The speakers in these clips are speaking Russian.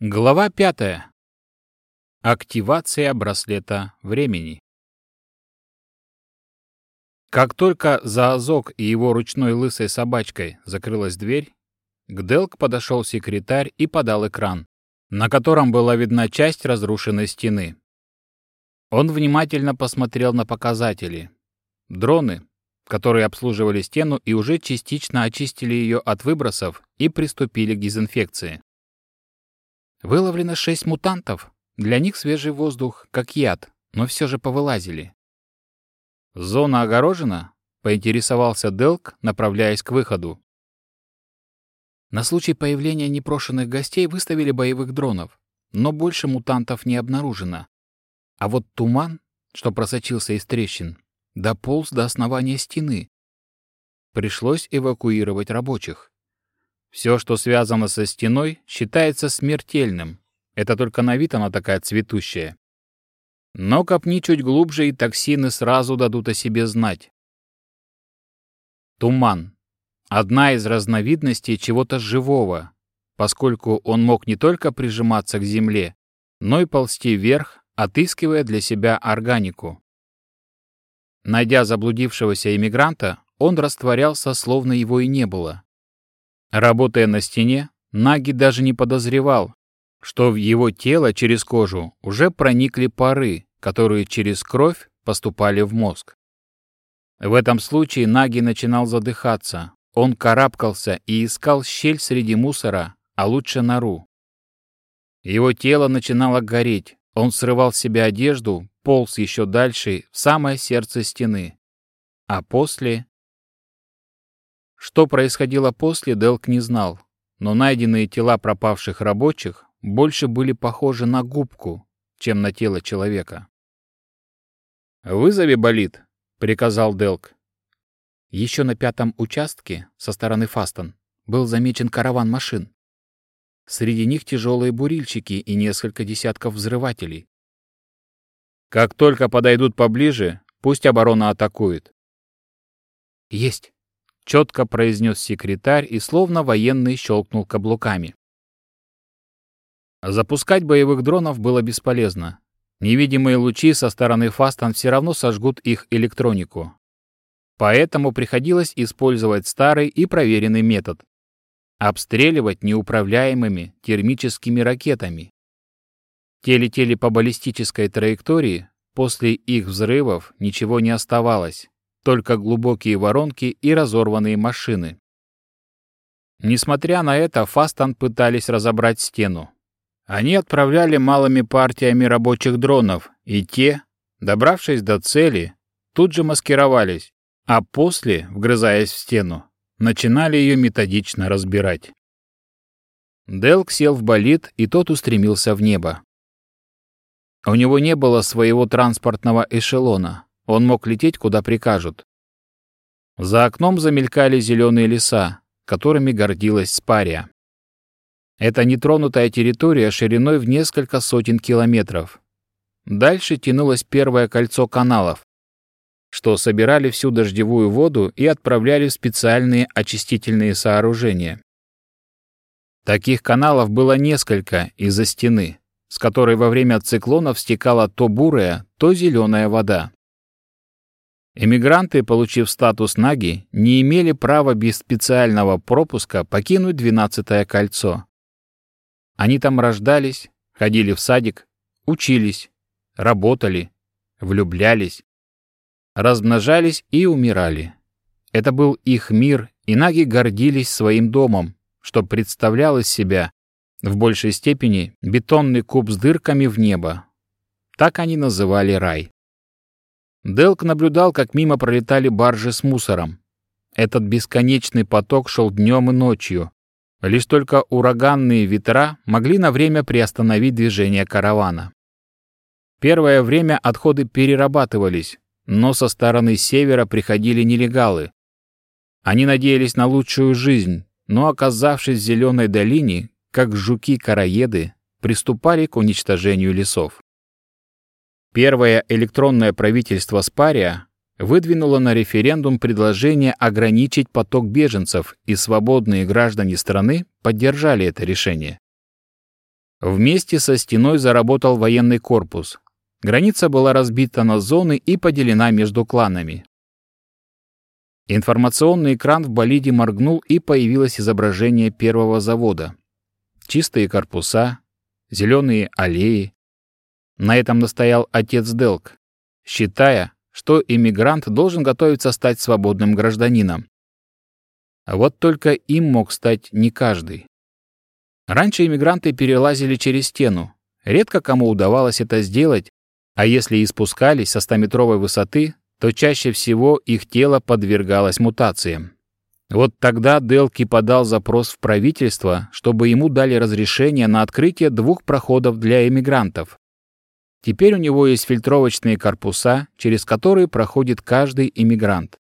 Глава пятая. Активация браслета времени. Как только за Азок и его ручной лысой собачкой закрылась дверь, к Делк подошел секретарь и подал экран, на котором была видна часть разрушенной стены. Он внимательно посмотрел на показатели. Дроны, которые обслуживали стену и уже частично очистили ее от выбросов и приступили к дезинфекции. Выловлено шесть мутантов. Для них свежий воздух, как яд, но все же повылазили. «Зона огорожена?» — поинтересовался Делк, направляясь к выходу. На случай появления непрошенных гостей выставили боевых дронов, но больше мутантов не обнаружено. А вот туман, что просочился из трещин, дополз до основания стены. Пришлось эвакуировать рабочих. Все, что связано со стеной, считается смертельным. Это только на вид она такая цветущая. Но копни чуть глубже, и токсины сразу дадут о себе знать. Туман. Одна из разновидностей чего-то живого, поскольку он мог не только прижиматься к земле, но и ползти вверх, отыскивая для себя органику. Найдя заблудившегося иммигранта, он растворялся, словно его и не было. Работая на стене, Наги даже не подозревал, что в его тело через кожу уже проникли пары, которые через кровь поступали в мозг. В этом случае Наги начинал задыхаться. Он карабкался и искал щель среди мусора, а лучше нору. Его тело начинало гореть. Он срывал с себя одежду, полз еще дальше, в самое сердце стены. А после что происходило после, Делк не знал, но найденные тела пропавших рабочих больше были похожи на губку, чем на тело человека. «Вызови болид», — приказал Делк. Еще на пятом участке, со стороны Фастон, был замечен караван машин. Среди них тяжелые бурильщики и несколько десятков взрывателей. «Как только подойдут поближе, пусть оборона атакует». «Есть», четко произнес секретарь и словно военный щелкнул каблуками. Запускать боевых дронов было бесполезно. Невидимые лучи со стороны Фастон все равно сожгут их электронику. Поэтому приходилось использовать старый и проверенный метод — обстреливать неуправляемыми термическими ракетами. Те летели по баллистической траектории, после их взрывов ничего не оставалось, только глубокие воронки и разорванные машины. Несмотря на это, Фастон пытались разобрать стену. Они отправляли малыми партиями рабочих дронов, и те, добравшись до цели, тут же маскировались, а после, вгрызаясь в стену, начинали ее методично разбирать. Делк сел в болид, и тот устремился в небо. У него не было своего транспортного эшелона, он мог лететь, куда прикажут. За окном замелькали зеленые леса, которыми гордилась Спария. Это нетронутая территория шириной в несколько сотен километров. Дальше тянулось первое кольцо каналов, что собирали всю дождевую воду и отправляли в специальные очистительные сооружения. Таких каналов было несколько из-за стены, с которой во время циклонов стекала то бурая, то зеленая вода. Эмигранты, получив статус Наги, не имели права без специального пропуска покинуть двенадцатое кольцо. Они там рождались, ходили в садик, учились, работали, влюблялись, размножались и умирали. Это был их мир, и Наги гордились своим домом, что представлял из себя, в большей степени, бетонный куб с дырками в небо. Так они называли рай. Делк наблюдал, как мимо пролетали баржи с мусором. Этот бесконечный поток шел днем и ночью. Лишь только ураганные ветра могли на время приостановить движение каравана. Первое время отходы перерабатывались, но со стороны севера приходили нелегалы. Они надеялись на лучшую жизнь, но, оказавшись в зеленой долине, как жуки-караеды, приступали к уничтожению лесов. Первое электронное правительство Спария выдвинуло на референдум предложение ограничить поток беженцев, и свободные граждане страны поддержали это решение. Вместе со стеной заработал военный корпус. Граница была разбита на зоны и поделена между кланами. Информационный экран в болиде моргнул, и появилось изображение первого завода. Чистые корпуса, зеленые аллеи. На этом настоял отец Делк, считая, что иммигрант должен готовиться стать свободным гражданином. Вот только им мог стать не каждый. Раньше иммигранты перелазили через стену. Редко кому удавалось это сделать, а если и спускались со 100-метровой высоты, то чаще всего их тело подвергалось мутациям. Вот тогда Делки подал запрос в правительство, чтобы ему дали разрешение на открытие двух проходов для эмигрантов. Теперь у него есть фильтровочные корпуса, через которые проходит каждый иммигрант.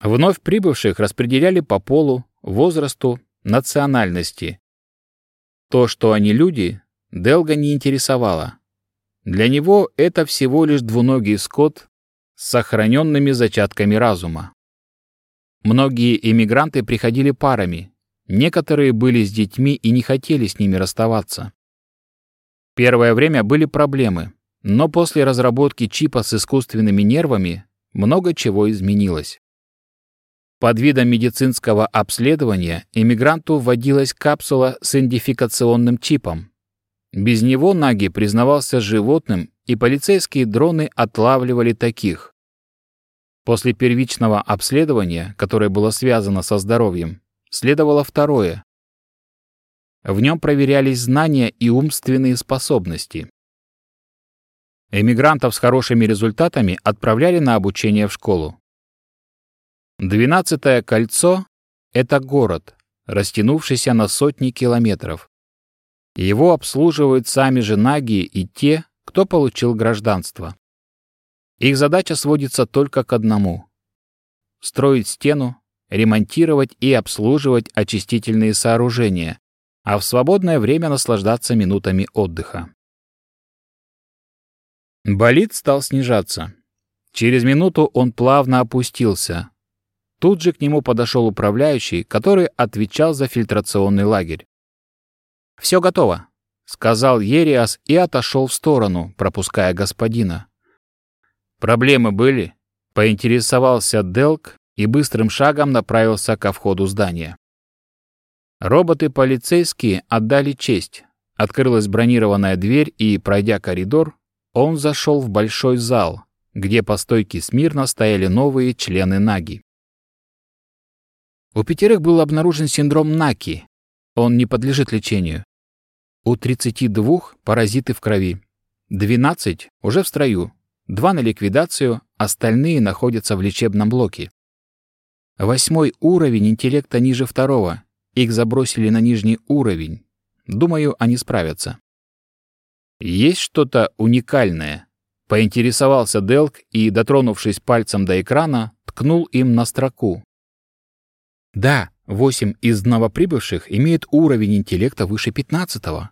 Вновь прибывших распределяли по полу, возрасту, национальности. То, что они люди, Делга не интересовало. Для него это всего лишь двуногий скот с сохраненными зачатками разума. Многие иммигранты приходили парами, некоторые были с детьми и не хотели с ними расставаться. Первое время были проблемы, но после разработки чипа с искусственными нервами много чего изменилось. Под видом медицинского обследования иммигранту вводилась капсула с идентификационным чипом. Без него Наги признавался животным, и полицейские дроны отлавливали таких. После первичного обследования, которое было связано со здоровьем, следовало второе. В нем проверялись знания и умственные способности. Эмигрантов с хорошими результатами отправляли на обучение в школу. Двенадцатое кольцо — это город, растянувшийся на сотни километров. Его обслуживают сами же наги и те, кто получил гражданство. Их задача сводится только к одному — строить стену, ремонтировать и обслуживать очистительные сооружения, а в свободное время наслаждаться минутами отдыха. Болид стал снижаться. Через минуту он плавно опустился, Тут же к нему подошел управляющий, который отвечал за фильтрационный лагерь. «Все готово», — сказал Ериас и отошел в сторону, пропуская господина. «Проблемы были?» — поинтересовался Делк и быстрым шагом направился ко входу здания. Роботы-полицейские отдали честь. Открылась бронированная дверь, и, пройдя коридор, он зашел в большой зал, где по стойке смирно стояли новые члены Наги. У пятерых был обнаружен синдром Наки. Он не подлежит лечению. У 32 паразиты в крови. 12 уже в строю. Два на ликвидацию, остальные находятся в лечебном блоке. Восьмой уровень интеллекта ниже второго. Их забросили на нижний уровень. Думаю, они справятся. Есть что-то уникальное? Поинтересовался Делк и, дотронувшись пальцем до экрана, ткнул им на строку, да, восемь из новоприбывших имеют уровень интеллекта выше пятнадцатого.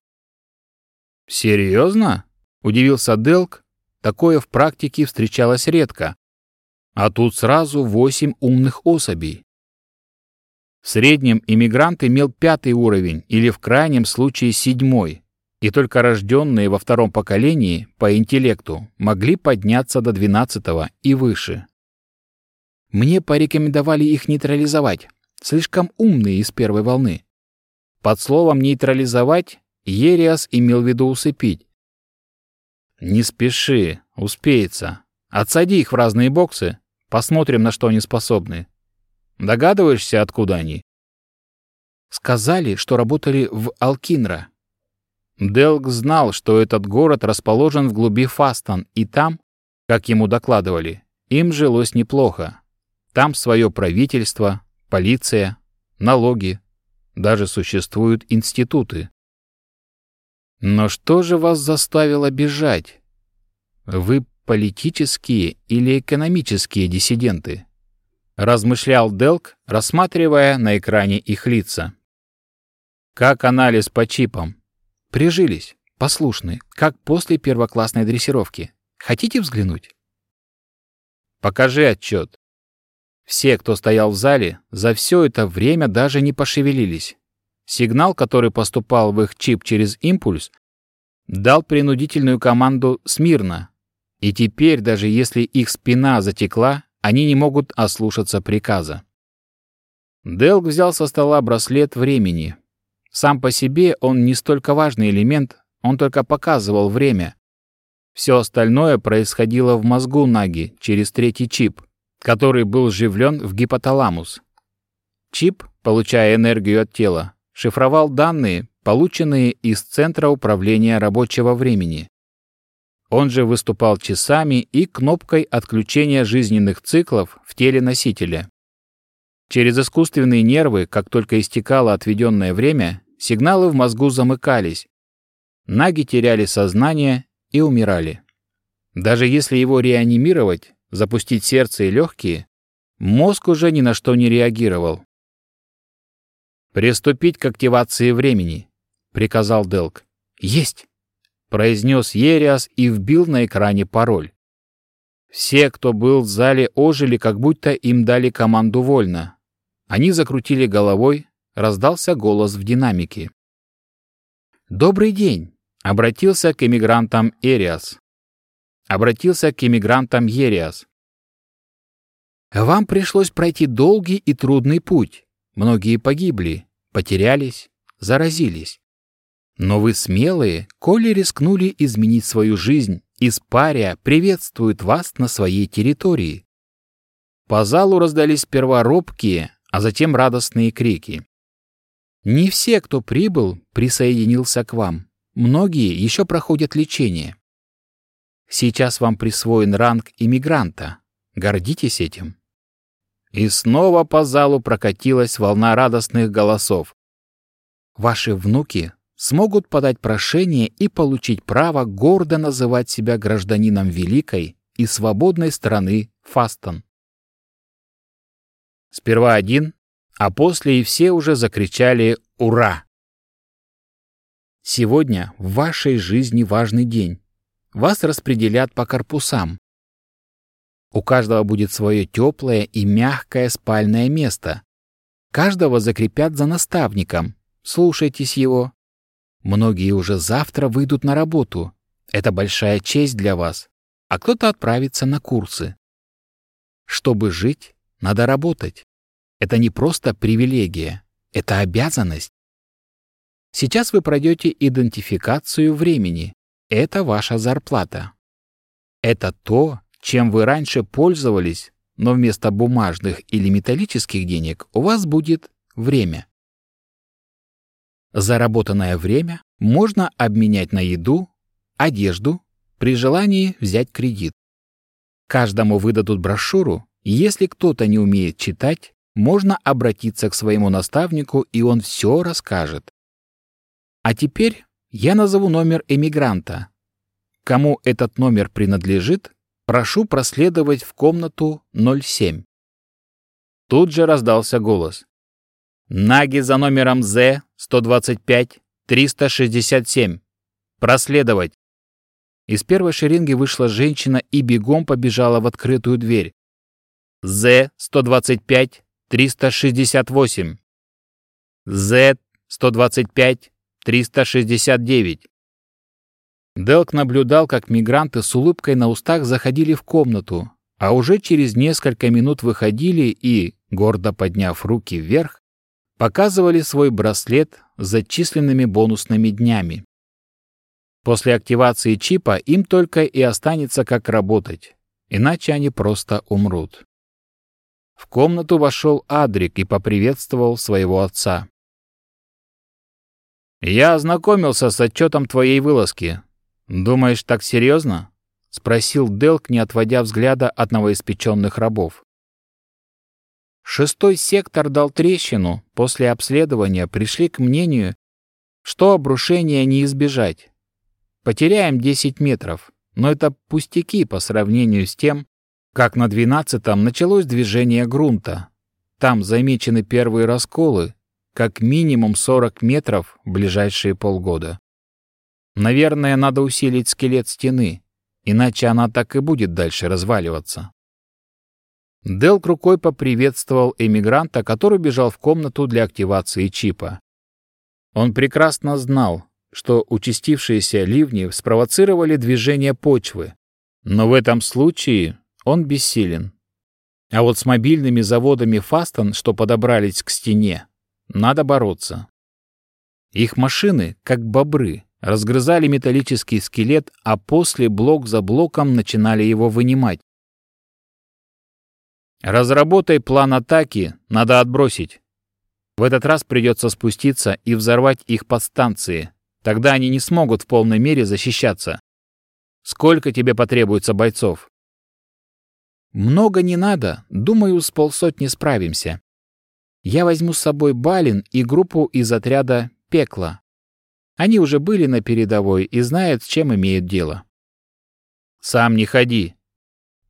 Серьезно? Удивился Делк. Такое в практике встречалось редко. А тут сразу восемь умных особей. В среднем иммигрант имел пятый уровень или в крайнем случае седьмой, и только рожденные во втором поколении по интеллекту могли подняться до двенадцатого и выше. Мне порекомендовали их нейтрализовать, слишком умные из первой волны. Под словом «нейтрализовать» Ериас имел в виду усыпить. «Не спеши, успеется. Отсади их в разные боксы, посмотрим, на что они способны. Догадываешься, откуда они?» Сказали, что работали в Алкинра. Делг знал, что этот город расположен в глуби Фастон, и там, как ему докладывали, им жилось неплохо. Там свое правительство, полиция, налоги, даже существуют институты. Но что же вас заставило бежать? Вы политические или экономические диссиденты? Размышлял Делк, рассматривая на экране их лица. Как анализ по чипам? Прижились, послушны, как после первоклассной дрессировки. Хотите взглянуть? Покажи отчет. Все, кто стоял в зале, за все это время даже не пошевелились. сигнал, который поступал в их чип через импульс, дал принудительную команду «Смирно». И теперь, даже если их спина затекла, они не могут ослушаться приказа. Делк взял со стола браслет времени. Сам по себе он не столько важный элемент, он только показывал время. Все остальное происходило в мозгу Наги через третий чип, который был вживлен в гипоталамус. Чип, получая энергию от тела, шифровал данные, полученные из Центра управления рабочего времени. Он же выступал часами и кнопкой отключения жизненных циклов в теле носителя. Через искусственные нервы, как только истекало отведенное время, сигналы в мозгу замыкались. Наги теряли сознание и умирали. Даже если его реанимировать, запустить сердце и легкие, мозг уже ни на что не реагировал. «Приступить к активации времени», — приказал Делк. «Есть!» — произнес Ериас и вбил на экране пароль. Все, кто был в зале, ожили, как будто им дали команду вольно. Они закрутили головой, раздался голос в динамике. «Добрый день!» — обратился к эмигрантам Эриас. Обратился к эмигрантам Ериас. «Вам пришлось пройти долгий и трудный путь. Многие погибли, потерялись, заразились. Но вы смелые, коли рискнули изменить свою жизнь, Испария приветствует вас на своей территории». По залу раздались сперва робкие, а затем радостные крики. Не все, кто прибыл, присоединился к вам. Многие еще проходят лечение. Сейчас вам присвоен ранг иммигранта. Гордитесь этим. И снова по залу прокатилась волна радостных голосов. Ваши внуки смогут подать прошение и получить право гордо называть себя гражданином великой и свободной страны Фастон. Сперва один, а после и все уже закричали «Ура!». Сегодня в вашей жизни важный день. Вас распределят по корпусам. У каждого будет свое теплое и мягкое спальное место. Каждого закрепят за наставником. Слушайтесь его. Многие уже завтра выйдут на работу. Это большая честь для вас. А кто-то отправится на курсы. Чтобы жить, надо работать. Это не просто привилегия, это обязанность. Сейчас вы пройдете идентификацию времени. Это ваша зарплата. Это то, чем вы раньше пользовались, но вместо бумажных или металлических денег у вас будет время. Заработанное время можно обменять на еду, одежду, при желании взять кредит. Каждому выдадут брошюру, если кто-то не умеет читать, можно обратиться к своему наставнику, и он все расскажет. А теперь я назову номер эмигранта. Кому этот номер принадлежит, прошу проследовать в комнату 07. Тут же раздался голос. Наги за номером З-125-367. Проследовать. Из первой шеренги вышла женщина и бегом побежала в открытую дверь. З-125-368. З-125-369. Делк наблюдал, как мигранты с улыбкой на устах заходили в комнату, а уже через несколько минут выходили и, гордо подняв руки вверх, показывали свой браслет с зачисленными бонусными днями. После активации чипа им только и останется как работать, иначе они просто умрут. В комнату вошел Адрик и поприветствовал своего отца. «Я ознакомился с отчетом твоей вылазки. Думаешь, так серьезно?» — спросил Делк, не отводя взгляда от новоиспеченных рабов. Шестой сектор дал трещину. После обследования пришли к мнению, что обрушения не избежать. Потеряем 10 метров, но это пустяки по сравнению с тем, как на двенадцатом началось движение грунта. Там замечены первые расколы, как минимум 40 метров в ближайшие полгода. Наверное, надо усилить скелет стены, иначе она так и будет дальше разваливаться. Делк рукой поприветствовал эмигранта, который бежал в комнату для активации чипа. Он прекрасно знал, что участившиеся ливни спровоцировали движение почвы, но в этом случае он бессилен. А вот с мобильными заводами Фастон, что подобрались к стене, надо бороться. Их машины, как бобры, разгрызали металлический скелет, а после блок за блоком начинали его вынимать. Разработай план атаки, надо отбросить. В этот раз придется спуститься и взорвать их подстанции. Тогда они не смогут в полной мере защищаться. Сколько тебе потребуется бойцов? Много не надо, думаю, с полсотни справимся. Я возьму с собой Балин и группу из отряда «Пекло». Они уже были на передовой и знают, с чем имеют дело. Сам не ходи.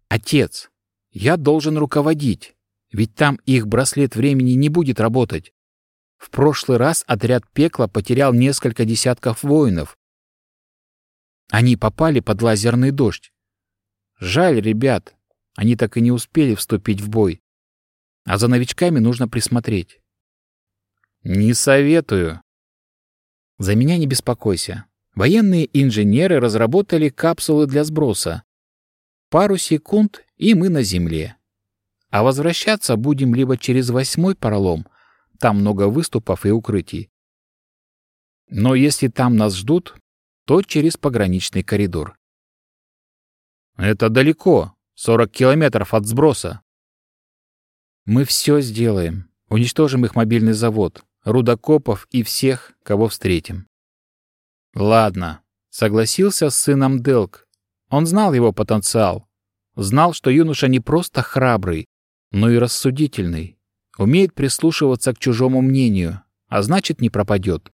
Отец, я должен руководить, ведь там их браслет времени не будет работать. В прошлый раз отряд «Пекла» потерял несколько десятков воинов. Они попали под лазерный дождь. Жаль ребят, они так и не успели вступить в бой. А за новичками нужно присмотреть. Не советую. За меня не беспокойся. Военные инженеры разработали капсулы для сброса. Пару секунд, и мы на земле. А возвращаться будем либо через восьмой пролом, там много выступов и укрытий. Но если там нас ждут, то через пограничный коридор. Это далеко, 40 километров от сброса. Мы все сделаем. Уничтожим их мобильный завод, рудокопов и всех, кого встретим. Ладно, согласился с сыном Делк. Он знал его потенциал. Знал, что юноша не просто храбрый, но и рассудительный. Умеет прислушиваться к чужому мнению, а значит, не пропадет.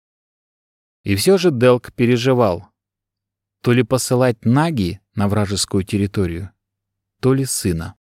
И все же Делк переживал. То ли посылать Наги на вражескую территорию, то ли сына.